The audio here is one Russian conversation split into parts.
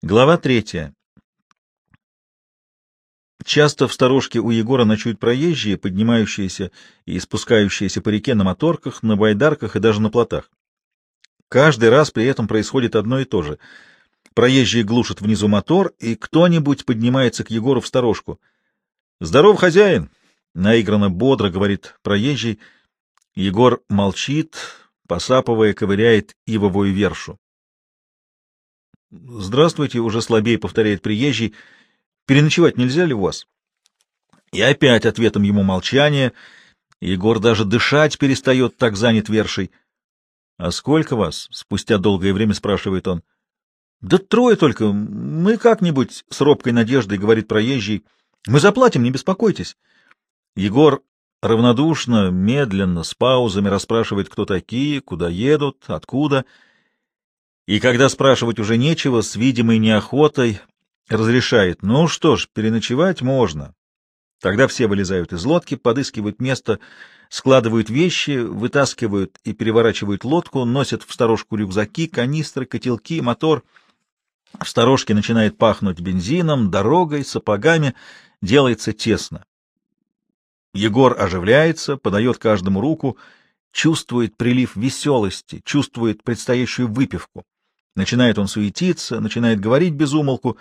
Глава третья. Часто в сторожке у Егора ночуют проезжие, поднимающиеся и спускающиеся по реке на моторках, на байдарках и даже на плотах. Каждый раз при этом происходит одно и то же. Проезжие глушат внизу мотор, и кто-нибудь поднимается к Егору в сторожку. «Здоров, хозяин!» — наигранно бодро говорит проезжий. Егор молчит, посапывая, ковыряет ивовую вершу. «Здравствуйте», — уже слабее повторяет приезжий. «Переночевать нельзя ли у вас?» И опять ответом ему молчание. Егор даже дышать перестает, так занят вершей. «А сколько вас?» — спустя долгое время спрашивает он. «Да трое только. Мы как-нибудь с робкой надеждой, — говорит проезжий. Мы заплатим, не беспокойтесь». Егор равнодушно, медленно, с паузами расспрашивает, кто такие, куда едут, откуда — и когда спрашивать уже нечего, с видимой неохотой разрешает, ну что ж, переночевать можно. Тогда все вылезают из лодки, подыскивают место, складывают вещи, вытаскивают и переворачивают лодку, носят в сторожку рюкзаки, канистры, котелки, мотор. В сторожке начинает пахнуть бензином, дорогой, сапогами, делается тесно. Егор оживляется, подает каждому руку, чувствует прилив веселости, чувствует предстоящую выпивку. Начинает он суетиться, начинает говорить без умолку,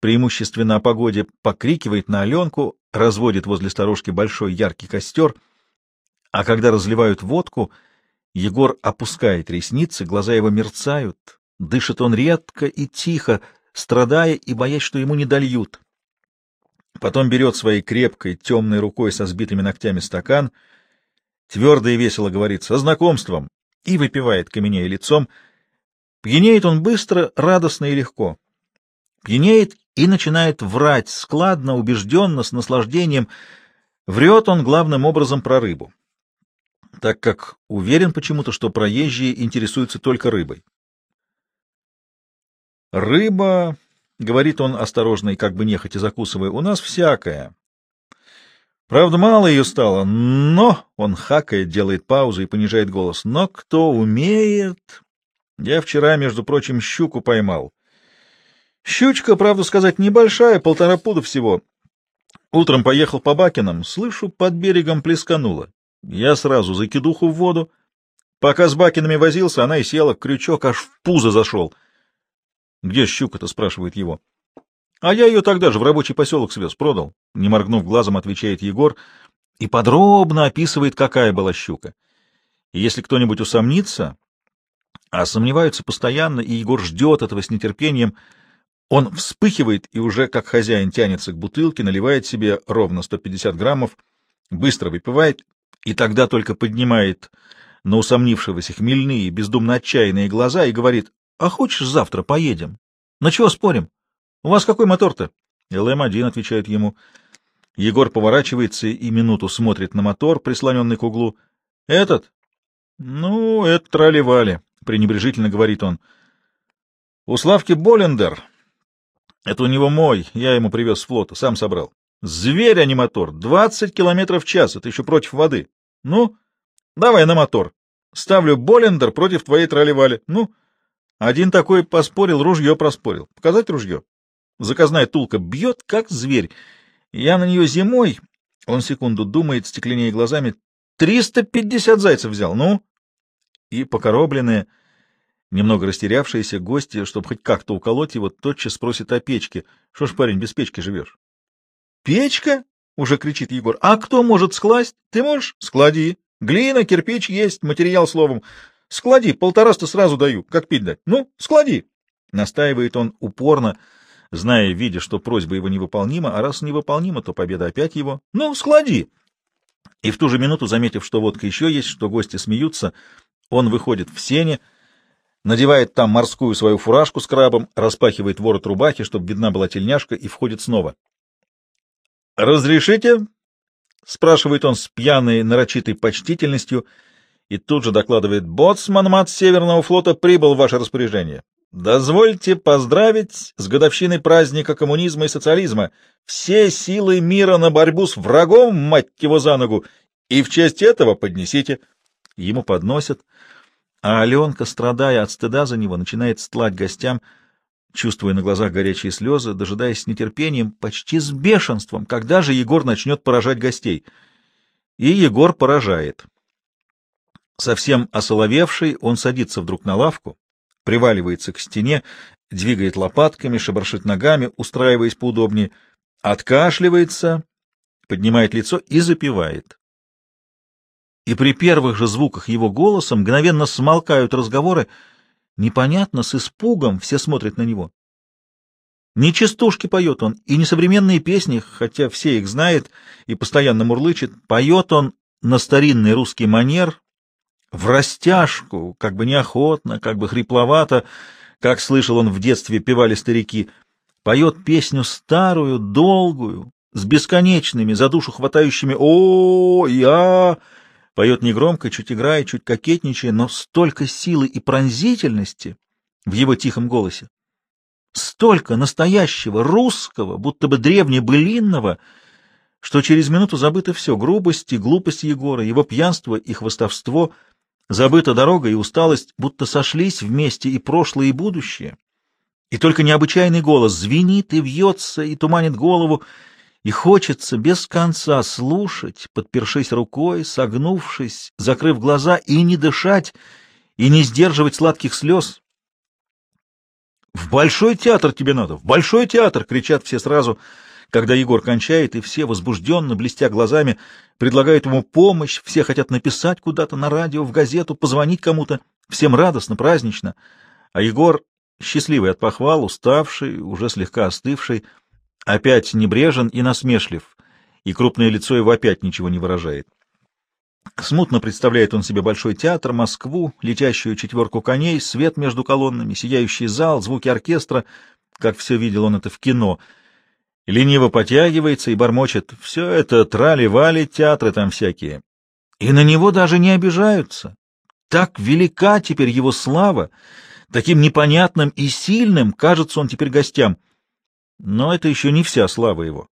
преимущественно о погоде, покрикивает на Аленку, разводит возле сторожки большой яркий костер, а когда разливают водку, Егор опускает ресницы, глаза его мерцают, дышит он редко и тихо, страдая и боясь, что ему не дольют. Потом берет своей крепкой, темной рукой со сбитыми ногтями стакан, твердо и весело говорит «со знакомством» и выпивает каменея лицом — Пьянеет он быстро, радостно и легко. Пьянеет и начинает врать, складно, убежденно, с наслаждением. Врет он главным образом про рыбу, так как уверен почему-то, что проезжие интересуются только рыбой. «Рыба, — говорит он осторожно и как бы нехотя закусывая, — у нас всякая. Правда, мало ее стало, но...» — он хакает, делает паузу и понижает голос. «Но кто умеет...» Я вчера, между прочим, щуку поймал. Щучка, правду сказать, небольшая, полтора пуда всего. Утром поехал по Бакинам, слышу, под берегом плескануло. Я сразу закидуху в воду. Пока с Бакинами возился, она и села, крючок аж в пузо зашел. — Где щука-то? — спрашивает его. — А я ее тогда же в рабочий поселок свез, продал. Не моргнув глазом, отвечает Егор и подробно описывает, какая была щука. И если кто-нибудь усомнится, а сомневаются постоянно, и Егор ждет этого с нетерпением. Он вспыхивает и уже, как хозяин, тянется к бутылке, наливает себе ровно 150 граммов, быстро выпивает, и тогда только поднимает на усомнившегося хмельные, бездумно отчаянные глаза и говорит, «А хочешь, завтра поедем? На чего спорим? У вас какой мотор-то?» «ЛМ-1», — отвечает ему. Егор поворачивается и минуту смотрит на мотор, прислоненный к углу. «Этот?» «Ну, это трали-вали». — пренебрежительно говорит он. — У Славки Болендер. Это у него мой, я ему привез с флота, сам собрал. Зверь, а не мотор. Двадцать километров в час, это еще против воды. Ну, давай на мотор. Ставлю Болендер против твоей тролливали. Ну, один такой поспорил, ружье проспорил. Показать ружье? Заказная тулка бьет, как зверь. Я на нее зимой, он секунду думает, стекленея глазами, триста пятьдесят зайцев взял. Ну, и покоробленные, немного растерявшиеся гости, чтобы хоть как-то уколоть его, тотчас спросят о печке. Что ж, парень, без печки живешь? — Печка? — уже кричит Егор. — А кто может скласть? Ты можешь? — Склади. Глина, кирпич есть, материал словом. Склади, полтораста сразу даю, как пить дать. Ну, склади. Настаивает он упорно, зная, видя, что просьба его невыполнима, а раз невыполнима, то победа опять его. Ну, склади. И в ту же минуту, заметив, что водка еще есть, что гости смеются, он выходит в сене, надевает там морскую свою фуражку с крабом, распахивает ворот рубахи, чтобы видна была тельняшка, и входит снова. «Разрешите?» — спрашивает он с пьяной нарочитой почтительностью и тут же докладывает. «Боцман мат Северного флота прибыл в ваше распоряжение. Дозвольте поздравить с годовщиной праздника коммунизма и социализма. Все силы мира на борьбу с врагом, мать его за ногу, и в честь этого поднесите». Ему подносят, а Аленка, страдая от стыда за него, начинает стлать гостям. чувствуя на глазах горячие слезы, дожидаясь с нетерпением, почти с бешенством, когда же Егор начнет поражать гостей. И Егор поражает. Совсем осоловевший, он садится вдруг на лавку, приваливается к стене, двигает лопатками, шебаршит ногами, устраиваясь поудобнее, откашливается, поднимает лицо и запевает. И при первых же звуках его голоса мгновенно смолкают разговоры, непонятно, с испугом все смотрят на него. Не частушки поет он, и не современные песни, хотя все их знает и постоянно мурлычет, поет он на старинный русский манер, в растяжку, как бы неохотно, как бы хрипловато, как слышал он в детстве певали старики, поет песню старую, долгую, с бесконечными, за душу хватающими «О, я!» Поет негромко, чуть играя, чуть кокетничая, но столько силы и пронзительности в его тихом голосе. Столько настоящего, русского, будто бы древнебылинного, что через минуту забыто все — грубость и глупость Егора, его пьянство и хвостовство, забыта дорога и усталость, будто сошлись вместе и прошлое, и будущее. И только необычайный голос звенит и вьется, и туманит голову, и хочется без конца слушать, подпершись рукой, согнувшись, закрыв глаза, и не дышать, и не сдерживать сладких слез. «В большой театр тебе надо! В большой театр!» — кричат все сразу, когда Егор кончает, и все, возбужденно, блестя глазами, предлагают ему помощь, все хотят написать куда-то на радио, в газету, позвонить кому-то, всем радостно, празднично. А Егор, счастливый от похвал, уставший, уже слегка остывший, — опять небрежен и насмешлив, и крупное лицо его опять ничего не выражает. Смутно представляет он себе большой театр, Москву, летящую четверку коней, свет между колоннами, сияющий зал, звуки оркестра, как все видел он это в кино. Лениво потягивается и бормочет «все это трали-вали, театры там всякие». И на него даже не обижаются. Так велика теперь его слава, таким непонятным и сильным кажется он теперь гостям — но это еще не вся слава его.